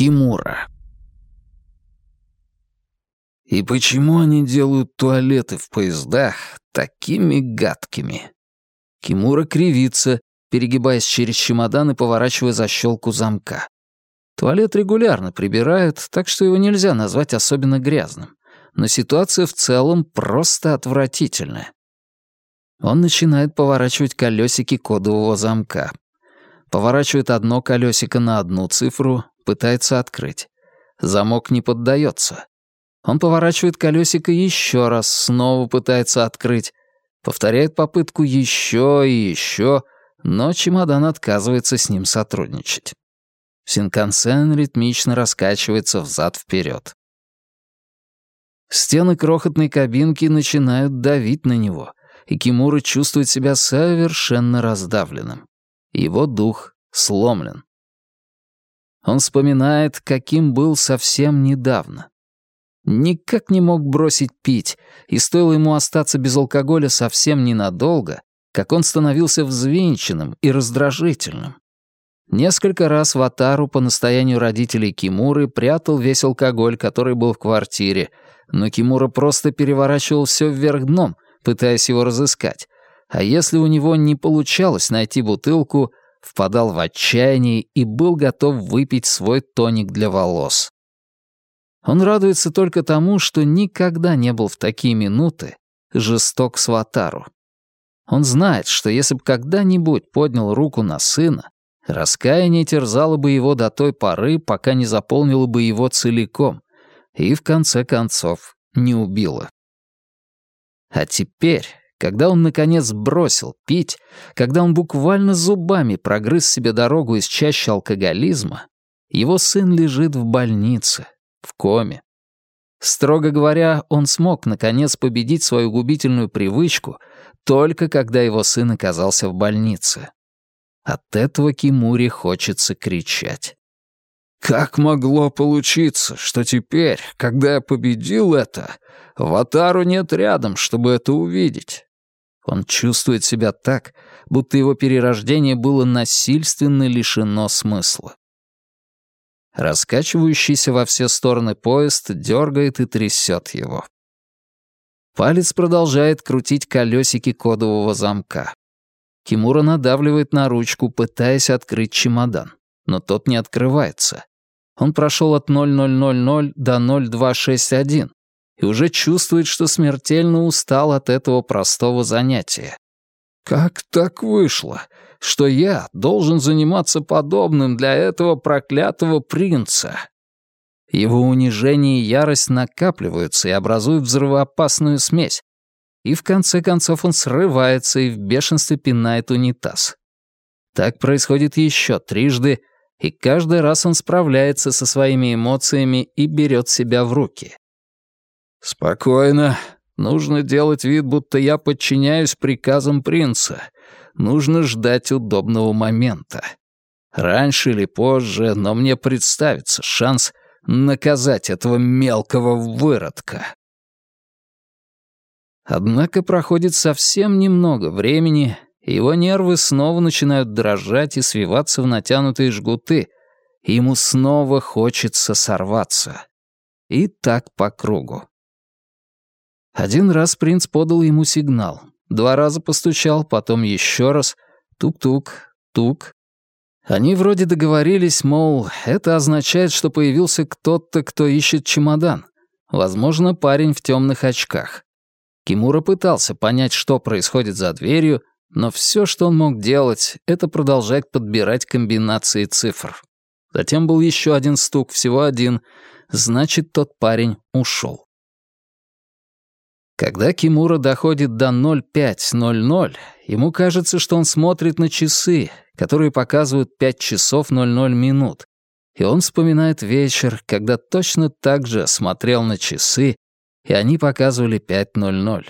Кимура. И почему они делают туалеты в поездах такими гадкими? Кимура кривится, перегибаясь через чемодан и поворачивая защелку замка. Туалет регулярно прибирают, так что его нельзя назвать особенно грязным. Но ситуация в целом просто отвратительная. Он начинает поворачивать колесики кодового замка. Поворачивает одно колесико на одну цифру, пытается открыть. Замок не поддается. Он поворачивает колесико еще раз, снова пытается открыть. Повторяет попытку еще и еще, но чемодан отказывается с ним сотрудничать. Синкансен ритмично раскачивается взад-вперед. Стены крохотной кабинки начинают давить на него, и Кимура чувствует себя совершенно раздавленным. Его дух сломлен. Он вспоминает, каким был совсем недавно. Никак не мог бросить пить, и стоило ему остаться без алкоголя совсем ненадолго, как он становился взвинченным и раздражительным. Несколько раз Ватару по настоянию родителей Кимуры прятал весь алкоголь, который был в квартире, но Кимура просто переворачивал все вверх дном, пытаясь его разыскать. А если у него не получалось найти бутылку, впадал в отчаяние и был готов выпить свой тоник для волос. Он радуется только тому, что никогда не был в такие минуты жесток с Ватару. Он знает, что если бы когда-нибудь поднял руку на сына, раскаяние терзало бы его до той поры, пока не заполнило бы его целиком, и в конце концов не убило. А теперь, когда он наконец бросил пить, когда он буквально зубами прогрыз себе дорогу из чащи алкоголизма, его сын лежит в больнице, в коме. Строго говоря, он смог, наконец, победить свою губительную привычку только когда его сын оказался в больнице. От этого Кимури хочется кричать. «Как могло получиться, что теперь, когда я победил это, Ватару нет рядом, чтобы это увидеть?» Он чувствует себя так, будто его перерождение было насильственно лишено смысла. Раскачивающийся во все стороны поезд дергает и трясет его. Палец продолжает крутить колесики кодового замка. Кимура надавливает на ручку, пытаясь открыть чемодан, но тот не открывается. Он прошел от 0000 до 0261 и уже чувствует, что смертельно устал от этого простого занятия. Как так вышло, что я должен заниматься подобным для этого проклятого принца? Его унижение и ярость накапливаются и образуют взрывоопасную смесь. И в конце концов он срывается и в бешенстве пинает унитаз. Так происходит еще трижды, и каждый раз он справляется со своими эмоциями и берет себя в руки. «Спокойно. Нужно делать вид, будто я подчиняюсь приказам принца. Нужно ждать удобного момента. Раньше или позже, но мне представится шанс наказать этого мелкого выродка. Однако проходит совсем немного времени, его нервы снова начинают дрожать и свиваться в натянутые жгуты, и ему снова хочется сорваться. И так по кругу. Один раз принц подал ему сигнал. Два раза постучал, потом еще раз. Тук-тук, тук. Они вроде договорились, мол, это означает, что появился кто-то, кто ищет чемодан. Возможно, парень в темных очках. Кимура пытался понять, что происходит за дверью, но все, что он мог делать, это продолжать подбирать комбинации цифр. Затем был еще один стук, всего один. Значит, тот парень ушел. Когда Кимура доходит до 0500, ему кажется, что он смотрит на часы, которые показывают 5 часов 00 минут. И он вспоминает вечер, когда точно так же смотрел на часы, и они показывали 5.00.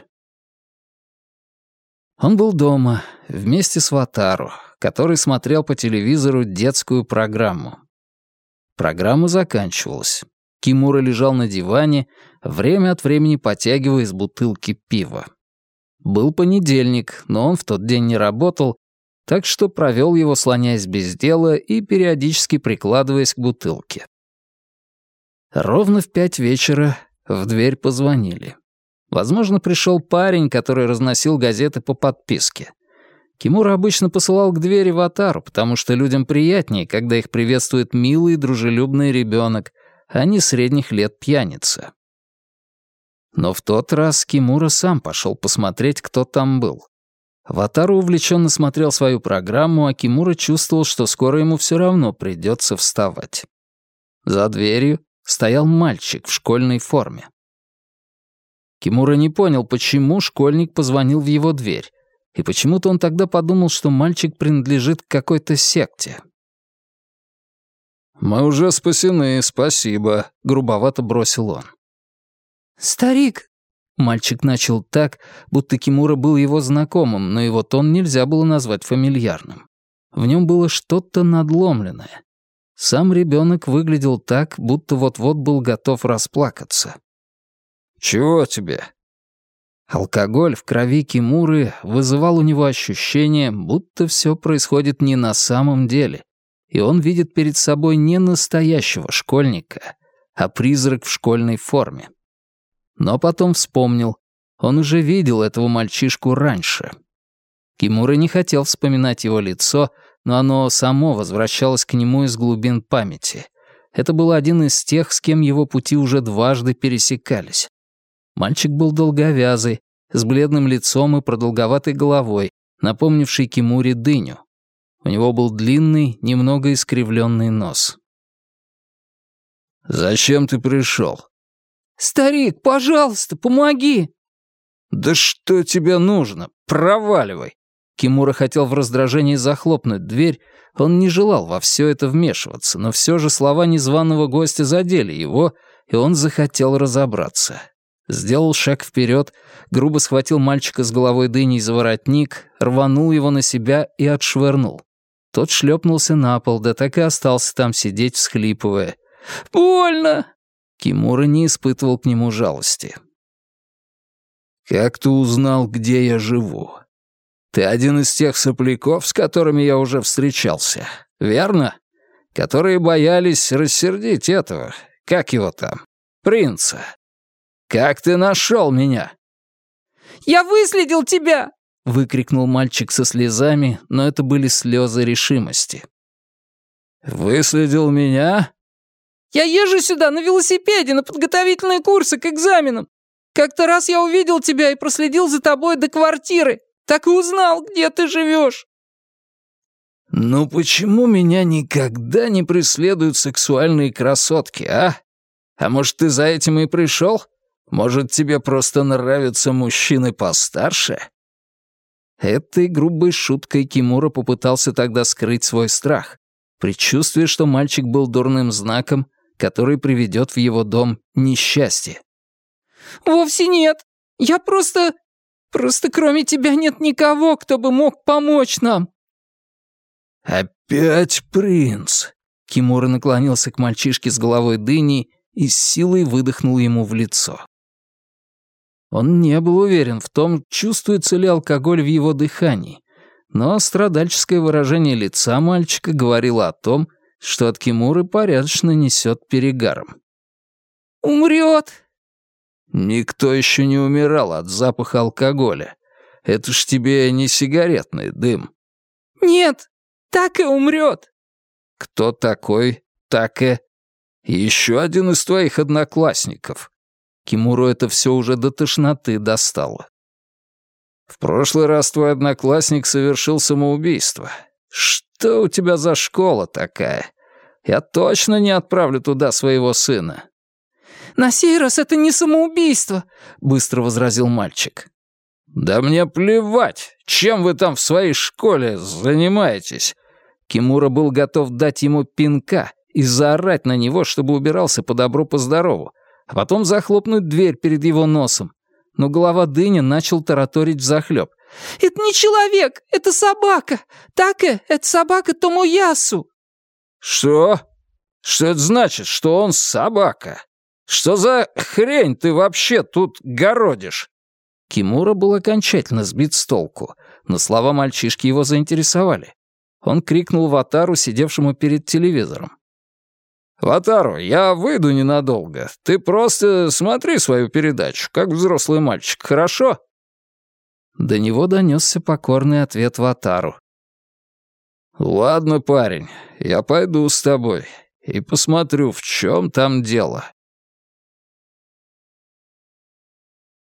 Он был дома, вместе с Ватару, который смотрел по телевизору детскую программу. Программа заканчивалась. Кимура лежал на диване, время от времени потягивая из бутылки пива. Был понедельник, но он в тот день не работал, так что провел его, слоняясь без дела и периодически прикладываясь к бутылке. Ровно в пять вечера в дверь позвонили. Возможно, пришел парень, который разносил газеты по подписке. Кимура обычно посылал к двери Ватару, потому что людям приятнее, когда их приветствует милый и дружелюбный ребенок, а не средних лет пьяница. Но в тот раз Кимура сам пошел посмотреть, кто там был. Ватару увлеченно смотрел свою программу, а Кимура чувствовал, что скоро ему все равно придется вставать. За дверью стоял мальчик в школьной форме. Кимура не понял, почему школьник позвонил в его дверь, и почему-то он тогда подумал, что мальчик принадлежит к какой-то секте. «Мы уже спасены, спасибо», — грубовато бросил он. «Старик!» Мальчик начал так, будто Кимура был его знакомым, но его тон нельзя было назвать фамильярным. В нем было что-то надломленное. Сам ребенок выглядел так, будто вот-вот был готов расплакаться. «Чего тебе?» Алкоголь в крови Кимуры вызывал у него ощущение, будто все происходит не на самом деле, и он видит перед собой не настоящего школьника, а призрак в школьной форме. Но потом вспомнил, он уже видел этого мальчишку раньше. Кимура не хотел вспоминать его лицо, но оно само возвращалось к нему из глубин памяти. Это был один из тех, с кем его пути уже дважды пересекались. Мальчик был долговязый, с бледным лицом и продолговатой головой, напомнивший Кимуре дыню. У него был длинный, немного искривленный нос. «Зачем ты пришел?» «Старик, пожалуйста, помоги!» «Да что тебе нужно? Проваливай!» Кимура хотел в раздражении захлопнуть дверь, он не желал во все это вмешиваться, но все же слова незваного гостя задели его, и он захотел разобраться. Сделал шаг вперед, грубо схватил мальчика с головой дыней за воротник, рванул его на себя и отшвырнул. Тот шлепнулся на пол, да так и остался там сидеть, всхлипывая. «Больно!» Кимура не испытывал к нему жалости. «Как ты узнал, где я живу? Ты один из тех сопляков, с которыми я уже встречался, верно? Которые боялись рассердить этого, как его там, принца. Как ты нашел меня?» «Я выследил тебя!» — выкрикнул мальчик со слезами, но это были слезы решимости. «Выследил меня?» «Я езжу сюда на велосипеде на подготовительные курсы к экзаменам. Как-то раз я увидел тебя и проследил за тобой до квартиры. Так и узнал, где ты живешь». «Ну почему меня никогда не преследуют сексуальные красотки, а? А может, ты за этим и пришел? Может, тебе просто нравятся мужчины постарше?» Этой грубой шуткой Кимура попытался тогда скрыть свой страх, предчувствие, что мальчик был дурным знаком, который приведет в его дом несчастье. «Вовсе нет. Я просто... Просто кроме тебя нет никого, кто бы мог помочь нам». «Опять принц!» Кимура наклонился к мальчишке с головой дыни и с силой выдохнул ему в лицо. Он не был уверен в том, чувствуется ли алкоголь в его дыхании, но страдальческое выражение лица мальчика говорило о том, что от Кимуры порядочно несет перегаром. «Умрет!» «Никто еще не умирал от запаха алкоголя. Это ж тебе не сигаретный дым». «Нет, так и умрет». «Кто такой Таке?» «Еще один из твоих одноклассников. Кимуру это все уже до тошноты достало. «В прошлый раз твой одноклассник совершил самоубийство. Что у тебя за школа такая? Я точно не отправлю туда своего сына». «На сей раз это не самоубийство», — быстро возразил мальчик. «Да мне плевать, чем вы там в своей школе занимаетесь». Кимура был готов дать ему пинка и заорать на него, чтобы убирался по добру по здорову, а потом захлопнуть дверь перед его носом. Но голова дыни начал тараторить взахлёб. «Это не человек, это собака! Таке, это собака Томоясу!» «Что? Что это значит, что он собака? Что за хрень ты вообще тут городишь?» Кимура был окончательно сбит с толку, но слова мальчишки его заинтересовали. Он крикнул Ватару, сидевшему перед телевизором. «Ватару, я выйду ненадолго. Ты просто смотри свою передачу, как взрослый мальчик, хорошо?» До него донесся покорный ответ Ватару. «Ладно, парень, я пойду с тобой и посмотрю, в чем там дело».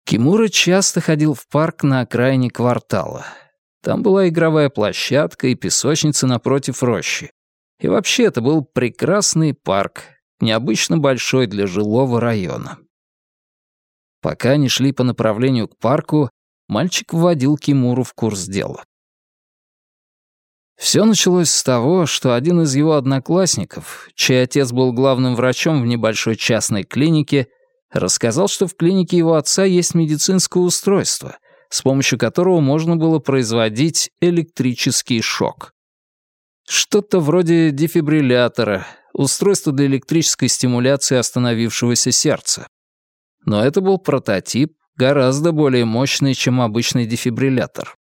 Кимура часто ходил в парк на окраине квартала. Там была игровая площадка и песочница напротив рощи. И вообще это был прекрасный парк, необычно большой для жилого района. Пока они шли по направлению к парку, мальчик вводил Кимуру в курс дела. Все началось с того, что один из его одноклассников, чей отец был главным врачом в небольшой частной клинике, рассказал, что в клинике его отца есть медицинское устройство, с помощью которого можно было производить электрический шок. Что-то вроде дефибриллятора, устройство для электрической стимуляции остановившегося сердца. Но это был прототип, гораздо более мощный, чем обычный дефибриллятор.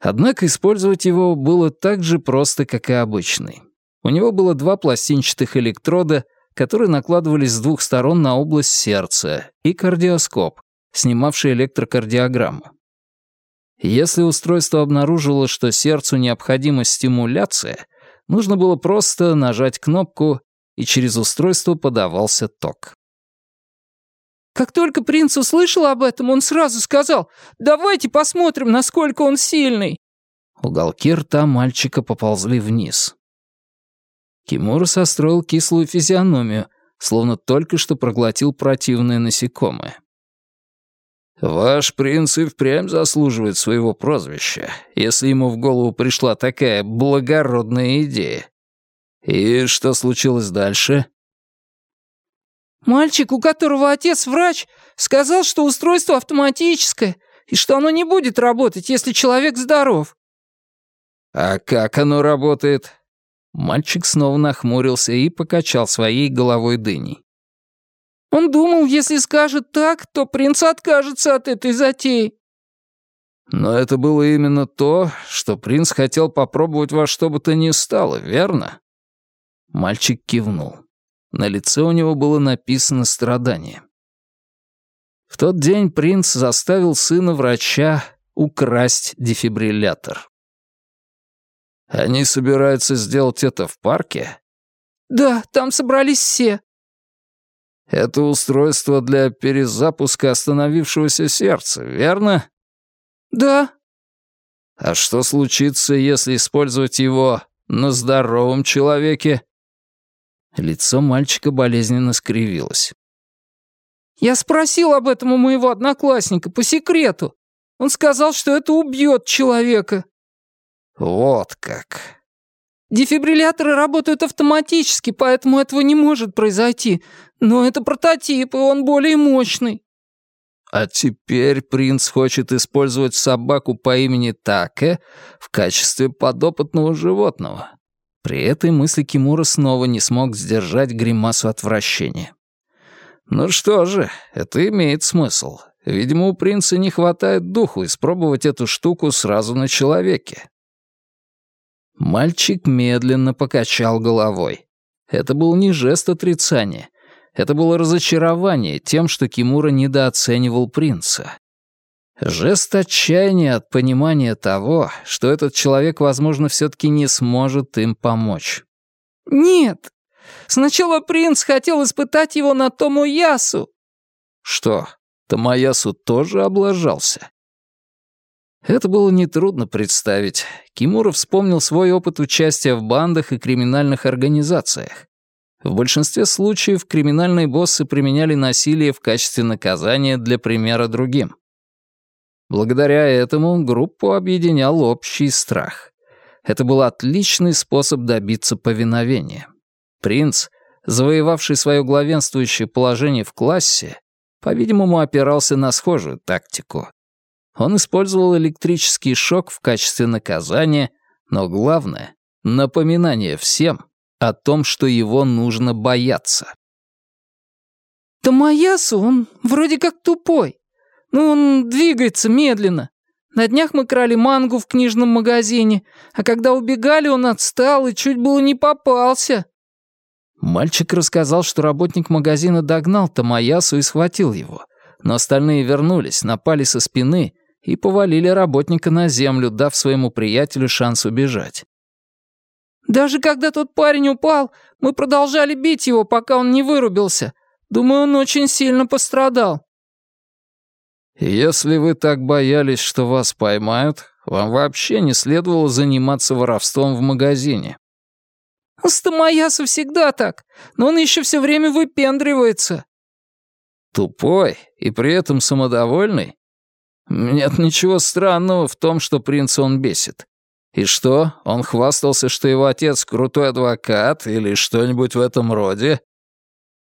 Однако использовать его было так же просто, как и обычный. У него было два пластинчатых электрода, которые накладывались с двух сторон на область сердца, и кардиоскоп, снимавший электрокардиограмму. Если устройство обнаружило, что сердцу необходима стимуляция, нужно было просто нажать кнопку, и через устройство подавался ток. Как только принц услышал об этом, он сразу сказал «Давайте посмотрим, насколько он сильный». Уголки рта мальчика поползли вниз. Кимура состроил кислую физиономию, словно только что проглотил противное насекомое. «Ваш принц и впрямь заслуживает своего прозвища, если ему в голову пришла такая благородная идея. И что случилось дальше?» «Мальчик, у которого отец врач, сказал, что устройство автоматическое и что оно не будет работать, если человек здоров». «А как оно работает?» Мальчик снова нахмурился и покачал своей головой дыней. Он думал, если скажет так, то принц откажется от этой затеи. Но это было именно то, что принц хотел попробовать во что бы то ни стало, верно? Мальчик кивнул. На лице у него было написано страдание. В тот день принц заставил сына врача украсть дефибриллятор. «Они собираются сделать это в парке?» «Да, там собрались все. Это устройство для перезапуска остановившегося сердца, верно? Да. А что случится, если использовать его на здоровом человеке? Лицо мальчика болезненно скривилось. Я спросил об этом у моего одноклассника по секрету. Он сказал, что это убьет человека. Вот как. Дефибрилляторы работают автоматически, поэтому этого не может произойти. Но это прототип, и он более мощный». А теперь принц хочет использовать собаку по имени Таке в качестве подопытного животного. При этой мысли Кимура снова не смог сдержать гримасу отвращения. Ну что же, это имеет смысл. Видимо, у принца не хватает духу испробовать эту штуку сразу на человеке. Мальчик медленно покачал головой. Это был не жест отрицания. Это было разочарование тем, что Кимура недооценивал принца. Жест отчаяния от понимания того, что этот человек, возможно, все-таки не сможет им помочь. «Нет. Сначала принц хотел испытать его на Тому Ясу». «Что, Томаясу тоже облажался?» Это было нетрудно представить. Кимура вспомнил свой опыт участия в бандах и криминальных организациях. В большинстве случаев криминальные боссы применяли насилие в качестве наказания для примера другим. Благодаря этому группу объединял общий страх. Это был отличный способ добиться повиновения. Принц, завоевавший свое главенствующее положение в классе, по-видимому, опирался на схожую тактику. Он использовал электрический шок в качестве наказания, но главное — напоминание всем о том, что его нужно бояться. «Тамаясу, он вроде как тупой. Ну, он двигается медленно. На днях мы крали мангу в книжном магазине, а когда убегали, он отстал и чуть было не попался». Мальчик рассказал, что работник магазина догнал Тамаясу и схватил его, но остальные вернулись, напали со спины и повалили работника на землю, дав своему приятелю шанс убежать. «Даже когда тот парень упал, мы продолжали бить его, пока он не вырубился. Думаю, он очень сильно пострадал». «Если вы так боялись, что вас поймают, вам вообще не следовало заниматься воровством в магазине». «С Тамаясу всегда так, но он еще все время выпендривается». «Тупой и при этом самодовольный? Нет ничего странного в том, что принца он бесит. И что, он хвастался, что его отец крутой адвокат или что-нибудь в этом роде?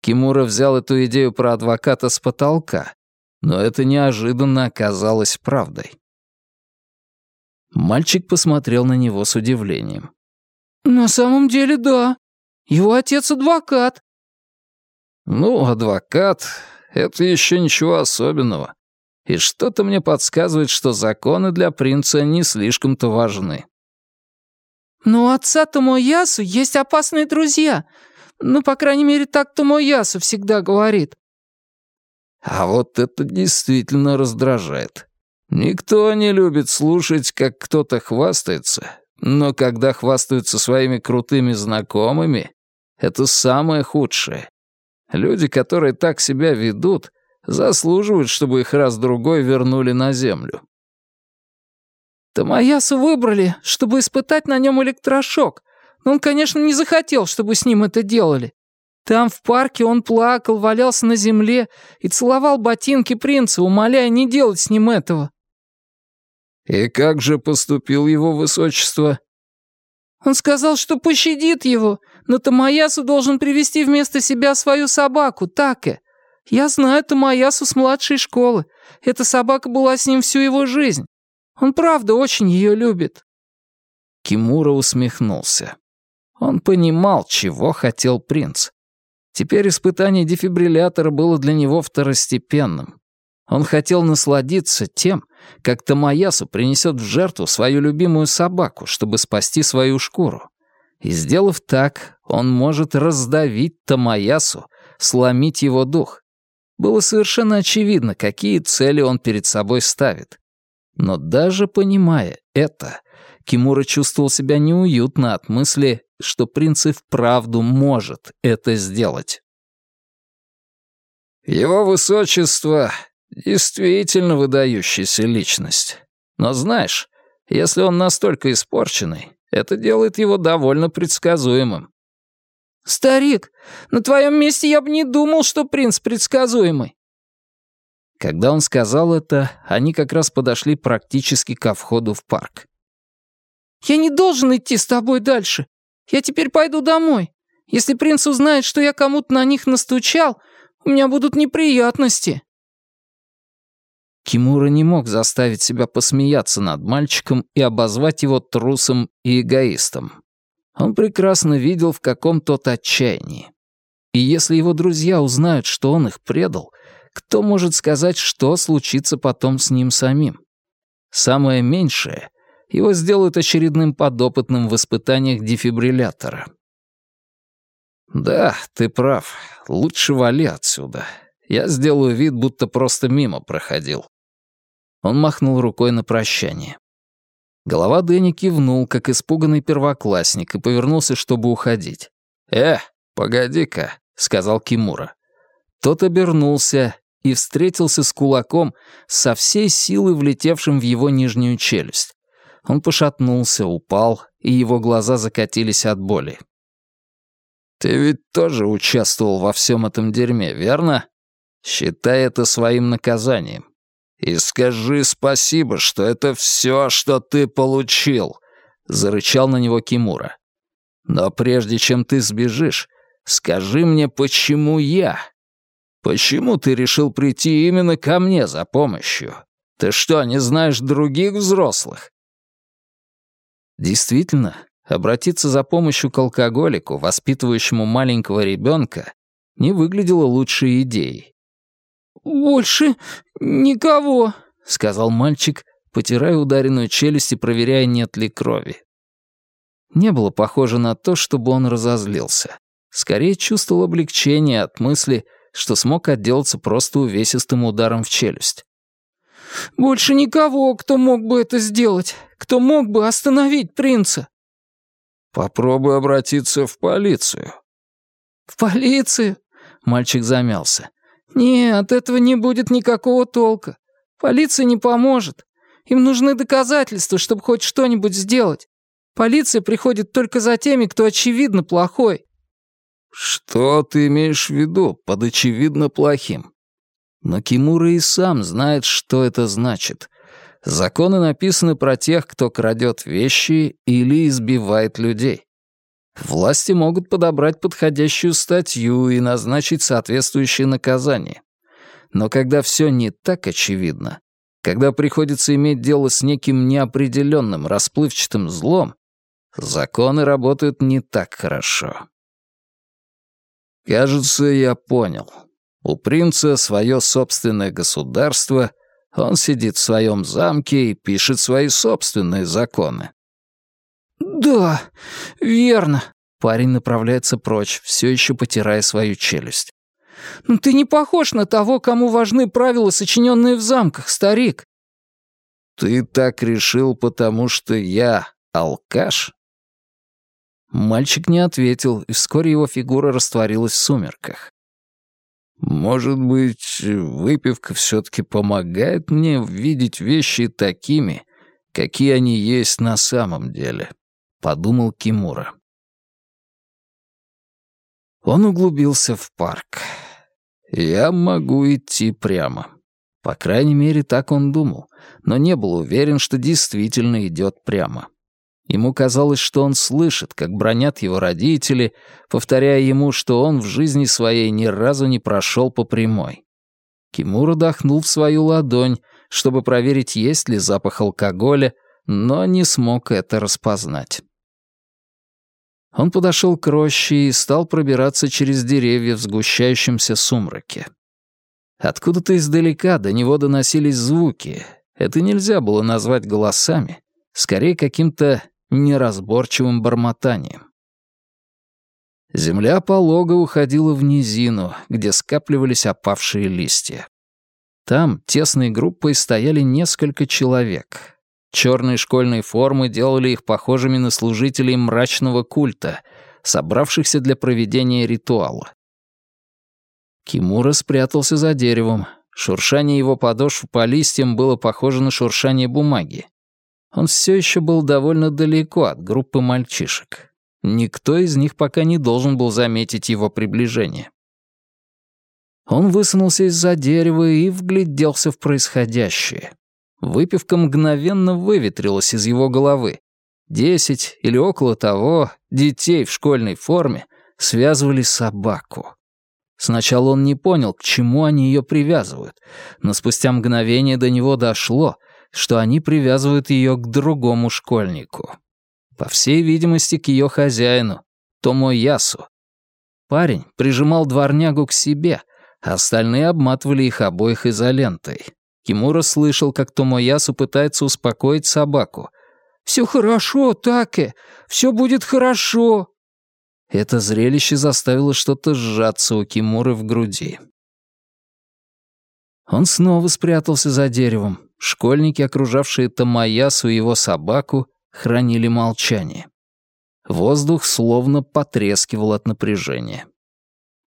Кимура взял эту идею про адвоката с потолка, но это неожиданно оказалось правдой. Мальчик посмотрел на него с удивлением. «На самом деле, да. Его отец адвокат». «Ну, адвокат — это еще ничего особенного и что-то мне подсказывает, что законы для принца не слишком-то важны. «Но у отца Томоясу есть опасные друзья. Ну, по крайней мере, так Томоясу всегда говорит». А вот это действительно раздражает. Никто не любит слушать, как кто-то хвастается, но когда хвастаются своими крутыми знакомыми, это самое худшее. Люди, которые так себя ведут, заслуживают, чтобы их раз-другой вернули на землю. Тамаясу выбрали, чтобы испытать на нем электрошок, но он, конечно, не захотел, чтобы с ним это делали. Там, в парке, он плакал, валялся на земле и целовал ботинки принца, умоляя не делать с ним этого. «И как же поступил его высочество?» Он сказал, что пощадит его, но Тамаясу должен привести вместо себя свою собаку, Таке. Я знаю Тамаясу с младшей школы. Эта собака была с ним всю его жизнь. Он правда очень ее любит». Кимура усмехнулся. Он понимал, чего хотел принц. Теперь испытание дефибриллятора было для него второстепенным. Он хотел насладиться тем, как Тамаясу принесет в жертву свою любимую собаку, чтобы спасти свою шкуру. И сделав так, он может раздавить Тамаясу, сломить его дух. Было совершенно очевидно, какие цели он перед собой ставит. Но даже понимая это, Кимура чувствовал себя неуютно от мысли, что принц и вправду может это сделать. «Его высочество действительно выдающаяся личность. Но знаешь, если он настолько испорченный, это делает его довольно предсказуемым. «Старик, на твоем месте я бы не думал, что принц предсказуемый». Когда он сказал это, они как раз подошли практически ко входу в парк. «Я не должен идти с тобой дальше. Я теперь пойду домой. Если принц узнает, что я кому-то на них настучал, у меня будут неприятности». Кимура не мог заставить себя посмеяться над мальчиком и обозвать его трусом и эгоистом. Он прекрасно видел, в каком тот отчаянии. И если его друзья узнают, что он их предал, кто может сказать, что случится потом с ним самим? Самое меньшее — его сделают очередным подопытным в испытаниях дефибриллятора. «Да, ты прав. Лучше вали отсюда. Я сделаю вид, будто просто мимо проходил». Он махнул рукой на прощание. Голова Дэнни кивнул, как испуганный первоклассник, и повернулся, чтобы уходить. «Э, погоди-ка», — сказал Кимура. Тот обернулся и встретился с кулаком со всей силы, влетевшим в его нижнюю челюсть. Он пошатнулся, упал, и его глаза закатились от боли. «Ты ведь тоже участвовал во всем этом дерьме, верно? Считай это своим наказанием. «И скажи спасибо, что это все, что ты получил», — зарычал на него Кимура. «Но прежде чем ты сбежишь, скажи мне, почему я? Почему ты решил прийти именно ко мне за помощью? Ты что, не знаешь других взрослых?» Действительно, обратиться за помощью к алкоголику, воспитывающему маленького ребенка, не выглядело лучшей идеей. «Больше никого», — сказал мальчик, потирая ударенную челюсть и проверяя, нет ли крови. Не было похоже на то, чтобы он разозлился. Скорее чувствовал облегчение от мысли, что смог отделаться просто увесистым ударом в челюсть. «Больше никого, кто мог бы это сделать, кто мог бы остановить принца». «Попробуй обратиться в полицию». «В полицию?» — мальчик замялся. «Нет, этого не будет никакого толка. Полиция не поможет. Им нужны доказательства, чтобы хоть что-нибудь сделать. Полиция приходит только за теми, кто очевидно плохой». «Что ты имеешь в виду под очевидно плохим?» Но Кимура и сам знает, что это значит. Законы написаны про тех, кто крадет вещи или избивает людей. Власти могут подобрать подходящую статью и назначить соответствующее наказание. Но когда все не так очевидно, когда приходится иметь дело с неким неопределенным, расплывчатым злом, законы работают не так хорошо. Кажется, я понял. У принца свое собственное государство, он сидит в своем замке и пишет свои собственные законы. «Да, верно». Парень направляется прочь, все еще потирая свою челюсть. «Но ты не похож на того, кому важны правила, сочиненные в замках, старик». «Ты так решил, потому что я алкаш?» Мальчик не ответил, и вскоре его фигура растворилась в сумерках. «Может быть, выпивка все-таки помогает мне видеть вещи такими, какие они есть на самом деле», — подумал Кимура. Он углубился в парк. «Я могу идти прямо». По крайней мере, так он думал, но не был уверен, что действительно идет прямо. Ему казалось, что он слышит, как бронят его родители, повторяя ему, что он в жизни своей ни разу не прошел по прямой. Кимура дохнул в свою ладонь, чтобы проверить, есть ли запах алкоголя, но не смог это распознать. Он подошел к роще и стал пробираться через деревья в сгущающемся сумраке. Откуда-то издалека до него доносились звуки. Это нельзя было назвать голосами, скорее каким-то неразборчивым бормотанием. Земля полого уходила в низину, где скапливались опавшие листья. Там тесной группой стояли несколько человек. Черные школьные формы делали их похожими на служителей мрачного культа, собравшихся для проведения ритуала. Кимура спрятался за деревом. Шуршание его подошв по листьям было похоже на шуршание бумаги. Он все еще был довольно далеко от группы мальчишек. Никто из них пока не должен был заметить его приближение. Он высунулся из-за дерева и вгляделся в происходящее. Выпивка мгновенно выветрилась из его головы. Десять или около того детей в школьной форме связывали собаку. Сначала он не понял, к чему они ее привязывают, но спустя мгновение до него дошло — что они привязывают ее к другому школьнику. По всей видимости, к ее хозяину, Томо Ясу. Парень прижимал дворнягу к себе, а остальные обматывали их обоих изолентой. Кимура слышал, как Томоясу пытается успокоить собаку. «Все хорошо, Таке, все будет хорошо». Это зрелище заставило что-то сжаться у Кимуры в груди. Он снова спрятался за деревом. Школьники, окружавшие Тамаясу и его собаку, хранили молчание. Воздух словно потрескивал от напряжения.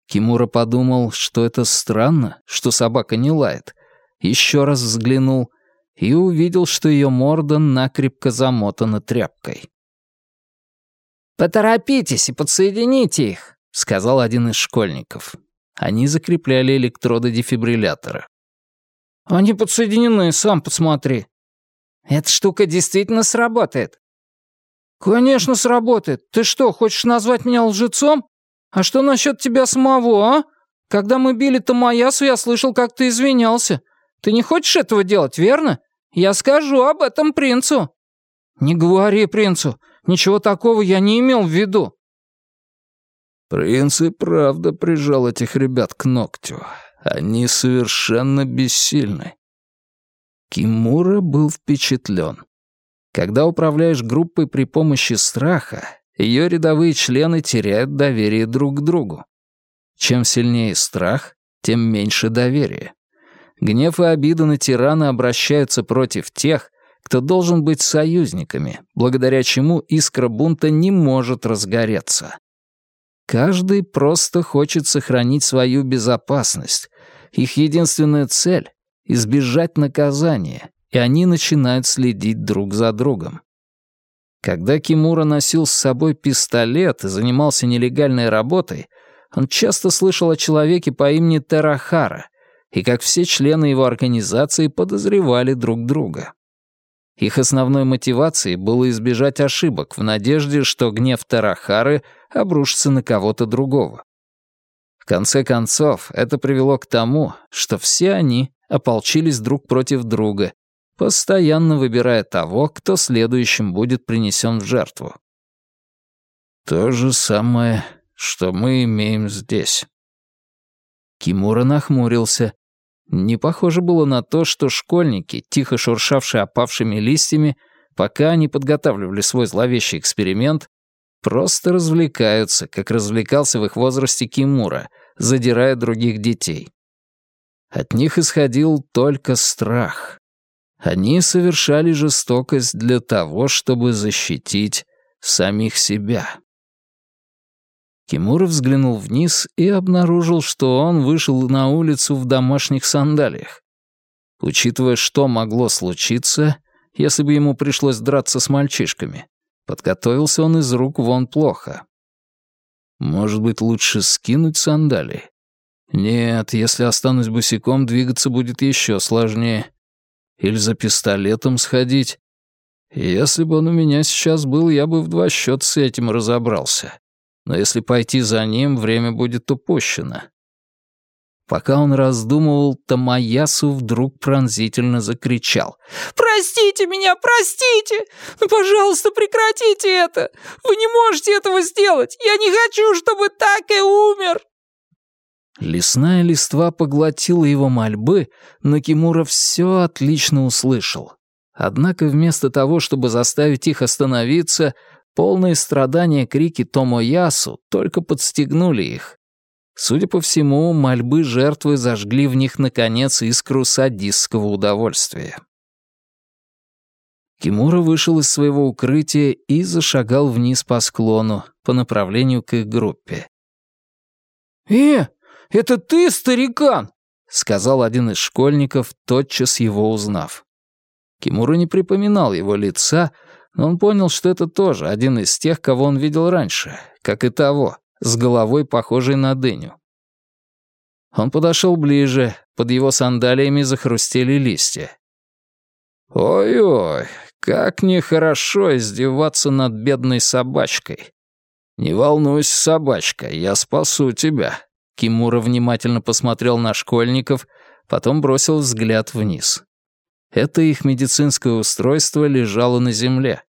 Кимура подумал, что это странно, что собака не лает. Еще раз взглянул и увидел, что ее морда накрепко замотана тряпкой. «Поторопитесь и подсоедините их», — сказал один из школьников. Они закрепляли электроды дефибриллятора. Они подсоединены, сам посмотри. Эта штука действительно сработает. Конечно, сработает. Ты что, хочешь назвать меня лжецом? А что насчет тебя самого, а? Когда мы били Тамаясу, я слышал, как ты извинялся. Ты не хочешь этого делать, верно? Я скажу об этом принцу. Не говори принцу. Ничего такого я не имел в виду. Принц и правда прижал этих ребят к ногтю. Они совершенно бессильны. Кимура был впечатлен. Когда управляешь группой при помощи страха, ее рядовые члены теряют доверие друг к другу. Чем сильнее страх, тем меньше доверия. Гнев и обида на тирана обращаются против тех, кто должен быть союзниками, благодаря чему искра бунта не может разгореться. Каждый просто хочет сохранить свою безопасность. Их единственная цель — избежать наказания, и они начинают следить друг за другом. Когда Кимура носил с собой пистолет и занимался нелегальной работой, он часто слышал о человеке по имени Терахара, и как все члены его организации подозревали друг друга. Их основной мотивацией было избежать ошибок в надежде, что гнев Тарахары обрушится на кого-то другого. В конце концов, это привело к тому, что все они ополчились друг против друга, постоянно выбирая того, кто следующим будет принесен в жертву. То же самое, что мы имеем здесь. Кимура нахмурился, не похоже было на то, что школьники, тихо шуршавшие опавшими листьями, пока они подготавливали свой зловещий эксперимент, просто развлекаются, как развлекался в их возрасте Кимура, задирая других детей. От них исходил только страх. Они совершали жестокость для того, чтобы защитить самих себя. Кимура взглянул вниз и обнаружил, что он вышел на улицу в домашних сандалиях. Учитывая, что могло случиться, если бы ему пришлось драться с мальчишками, подготовился он из рук вон плохо. Может быть, лучше скинуть сандалии? Нет, если останусь босиком, двигаться будет еще сложнее. Или за пистолетом сходить. Если бы он у меня сейчас был, я бы в два счета с этим разобрался но если пойти за ним, время будет упущено. Пока он раздумывал, Тамаясу вдруг пронзительно закричал. «Простите меня, простите! Ну, пожалуйста, прекратите это! Вы не можете этого сделать! Я не хочу, чтобы так и умер!» Лесная листва поглотила его мольбы, но Кимура все отлично услышал. Однако вместо того, чтобы заставить их остановиться, Полные страдания крики Томоясу только подстегнули их. Судя по всему, мольбы жертвы зажгли в них, наконец, искру садистского удовольствия. Кимура вышел из своего укрытия и зашагал вниз по склону, по направлению к их группе. «Э, это ты, старикан?» — сказал один из школьников, тотчас его узнав. Кимура не припоминал его лица, он понял, что это тоже один из тех, кого он видел раньше, как и того, с головой похожей на дыню. Он подошел ближе, под его сандалиями захрустели листья. «Ой-ой, как нехорошо издеваться над бедной собачкой. Не волнуйся, собачка, я спасу тебя». Кимура внимательно посмотрел на школьников, потом бросил взгляд вниз. Это их медицинское устройство лежало на земле.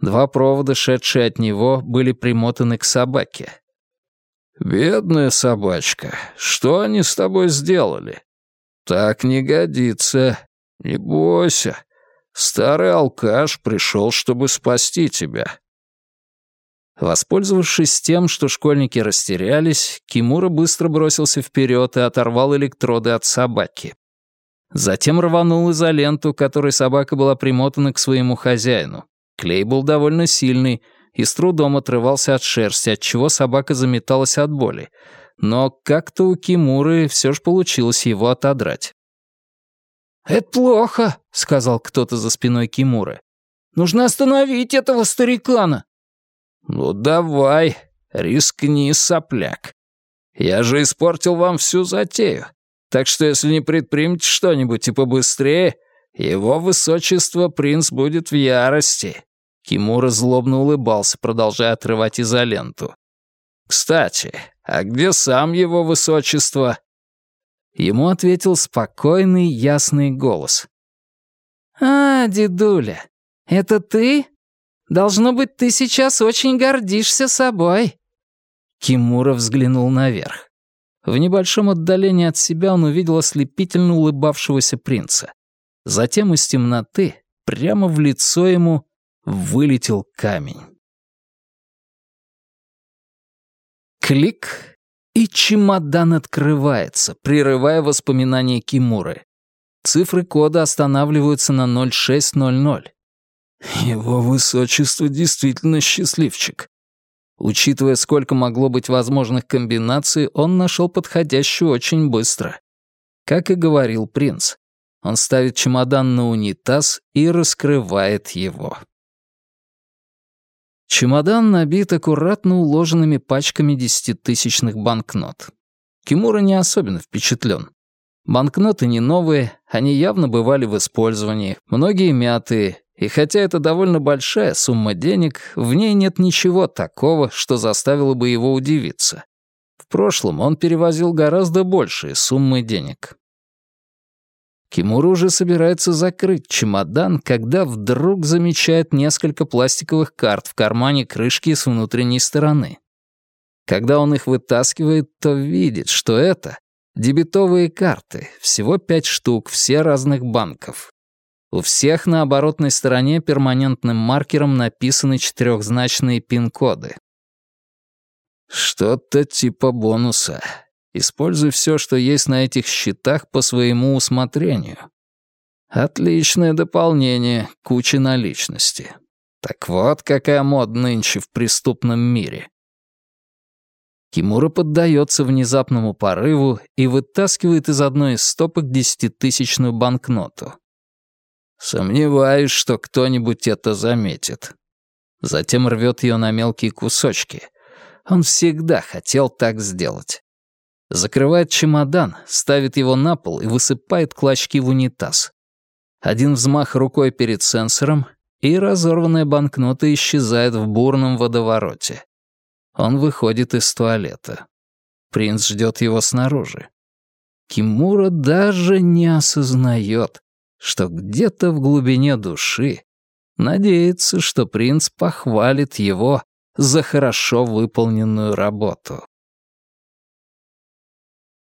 Два провода, шедшие от него, были примотаны к собаке. «Бедная собачка, что они с тобой сделали? Так не годится. Не бойся. Старый алкаш пришел, чтобы спасти тебя». Воспользовавшись тем, что школьники растерялись, Кимура быстро бросился вперед и оторвал электроды от собаки. Затем рванул изоленту, которой собака была примотана к своему хозяину. Клей был довольно сильный и с трудом отрывался от шерсти, от чего собака заметалась от боли. Но как-то у Кимуры все же получилось его отодрать. «Это плохо», — сказал кто-то за спиной Кимуры. «Нужно остановить этого старикана». «Ну давай, рискни, сопляк. Я же испортил вам всю затею. Так что если не предпримете что-нибудь и побыстрее, его высочество принц будет в ярости». Кимура злобно улыбался, продолжая отрывать изоленту. «Кстати, а где сам его высочество?» Ему ответил спокойный, ясный голос. «А, дедуля, это ты? Должно быть, ты сейчас очень гордишься собой». Кимура взглянул наверх. В небольшом отдалении от себя он увидел ослепительно улыбавшегося принца. Затем из темноты, прямо в лицо ему, вылетел камень. Клик, и чемодан открывается, прерывая воспоминания Кимуры. Цифры кода останавливаются на 0600. Его высочество действительно счастливчик. Учитывая, сколько могло быть возможных комбинаций, он нашел подходящую очень быстро. Как и говорил принц, он ставит чемодан на унитаз и раскрывает его. Чемодан набит аккуратно уложенными пачками десятитысячных банкнот. Кимура не особенно впечатлен. Банкноты не новые, они явно бывали в использовании, многие мятые, и хотя это довольно большая сумма денег, в ней нет ничего такого, что заставило бы его удивиться. В прошлом он перевозил гораздо большие суммы денег. Кимура уже собирается закрыть чемодан, когда вдруг замечает несколько пластиковых карт в кармане крышки с внутренней стороны. Когда он их вытаскивает, то видит, что это дебетовые карты, всего пять штук, все разных банков. У всех на оборотной стороне перманентным маркером написаны четырехзначные пин-коды. Что-то типа бонуса. Используй все, что есть на этих счетах по своему усмотрению. Отличное дополнение, куча наличности. Так вот, какая мод нынче в преступном мире. Кимура поддается внезапному порыву и вытаскивает из одной из стопок десятитысячную банкноту. Сомневаюсь, что кто-нибудь это заметит. Затем рвет ее на мелкие кусочки. Он всегда хотел так сделать. Закрывает чемодан, ставит его на пол и высыпает клочки в унитаз. Один взмах рукой перед сенсором, и разорванная банкнота исчезает в бурном водовороте. Он выходит из туалета. Принц ждет его снаружи. Кимура даже не осознает, что где-то в глубине души надеется, что принц похвалит его за хорошо выполненную работу.